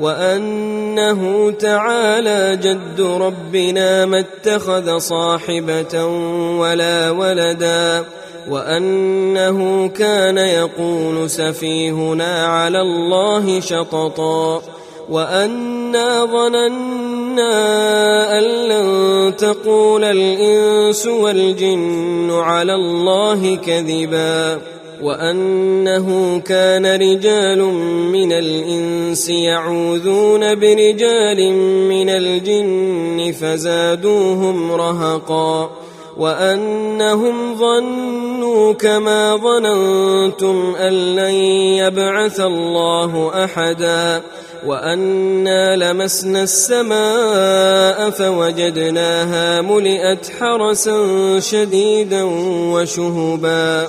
وأنه تعالى جد ربنا ما اتخذ صاحبة ولا ولدا وأنه كان يقول سفيهنا على الله شططا وأنا ظننا أن لن تقول الإنس والجن على الله كذبا وأنه كان رجال من الإنس يعوذون برجال من الجن فزادوهم رهقا وأنهم ظنوا كما ظننتم أن لن يبعث الله أحدا وأنا لمسنا السماء فوجدناها ملئت حرسا شديدا وشهبا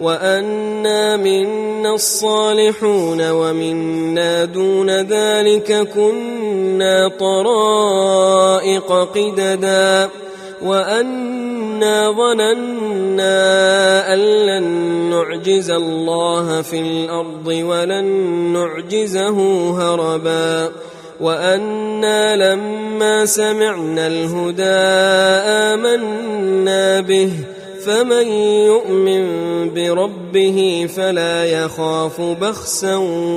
وأنا منا الصالحون ومنا دون ذلك كنا طرائق قددا وأنا ظننا أن لن نعجز الله في الأرض ولن نعجزه هربا وأنا لما سمعنا الهدى آمنا به فمن يؤمن بربه فلا يخاف بخسا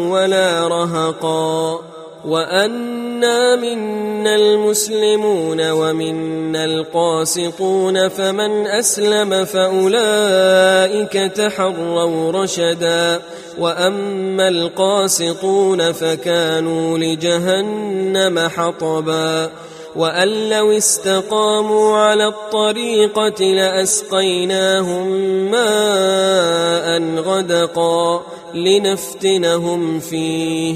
ولا رهقا وانا منا المسلمون ومنا القاسطون فمن اسلم فاولئك تحروا رشدا واما القاسطون فكانوا لجهنم حطبا وان لو استقاموا على الطريقة لاسقيناهم ماء غدقا لنفتنهم فيه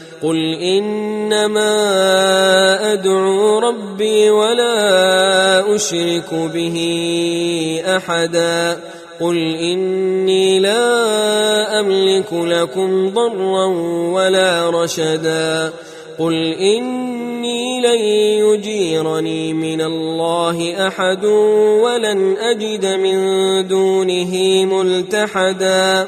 قل انما ادعو ربي ولا اشرك به احدا قل اني لا املك لكم ضرا ولا رشدا قل اني لن يجيرني من الله احد ولن اجد من دونه ملتحدا